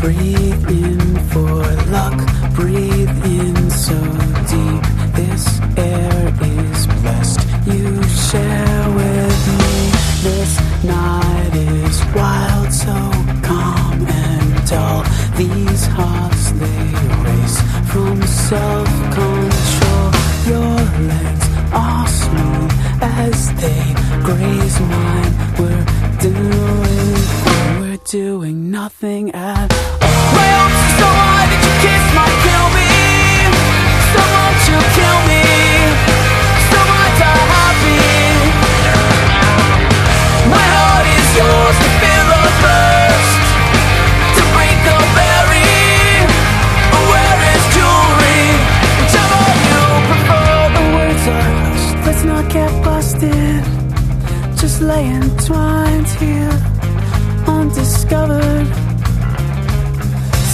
Breathe in for luck, breathe in so deep. This air is blessed. You share with me. This night is wild, so calm and dull. These hearts they race from self control. Your legs are smooth as they graze mine. We're doing, doing nothing at all. My hopes are so high that your kiss might kill me. So won't you kill me? So I die happy. My heart is yours to feel the thirst, to break the berry. Where is jewelry? Whichever you prefer. The words are hushed. Let's not get busted. Just lay entwined here, undiscovered.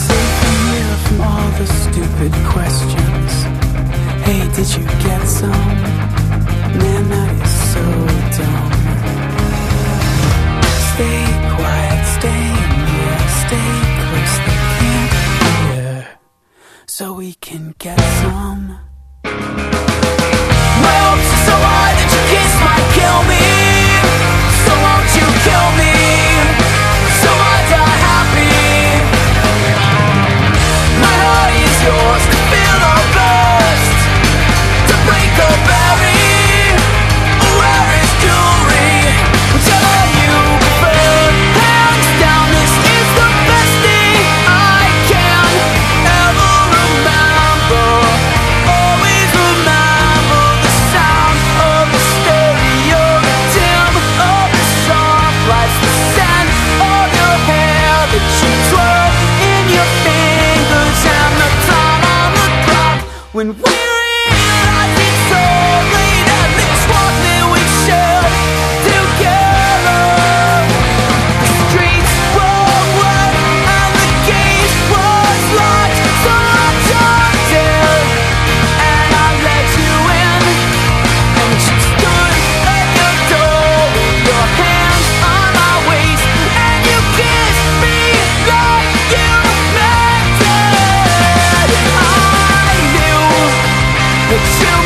Safe here from all the stupid questions. Hey, did you get some? Man, that is so dumb. Stay quiet, stay near, stay close, they can't hear. So we can get some. feel like it's so until